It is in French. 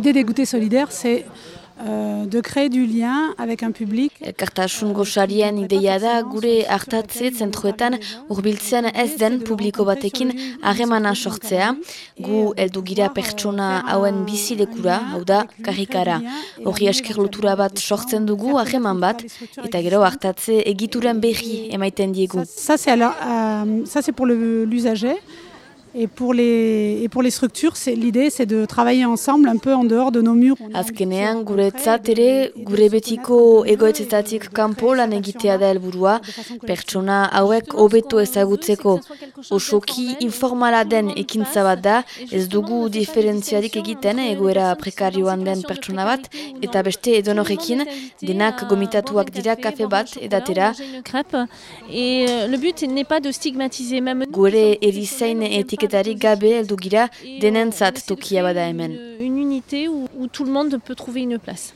l'idée des goûters solidaires, c'est euh, de créer du lien avec un public. Elkartasun goxarien ideia da gure hartatze zentruetan urbiltzen ez den publiko batekin harremana sortzea, gu heldu gira pertsona hauen bizilekura, hau da, karrikara. Horri esker lotura bat sortzen dugu harreman bat, eta gero hartatze egituren berri emaiten diegu. Ça, c'est euh, pour l'usager. Et pour les, et pour les structures, l'idée c'est de travailler ensemble un peu en dehors de nos murs. On a envie de Azkenean, se guretzat rencontrer, ere, de- gure betiko egoetzetatik kanpo lan egitea da helburua, pertsona hauek hobeto ezagutzeko. Osoki informala den ekintza bat da, ez dugu diferentziarik egiten egoera prekarioan den pertsona bat, eta beste edonorekin, denak gomitatuak dira kafe bat edatera, une crêpe. Et le but n'est pas de stigmatiser même nous. gure erizain etiketarik gabe heldu gira denentzat tokia bada hemen. Une, une unité où, où tout le monde peut trouver une place.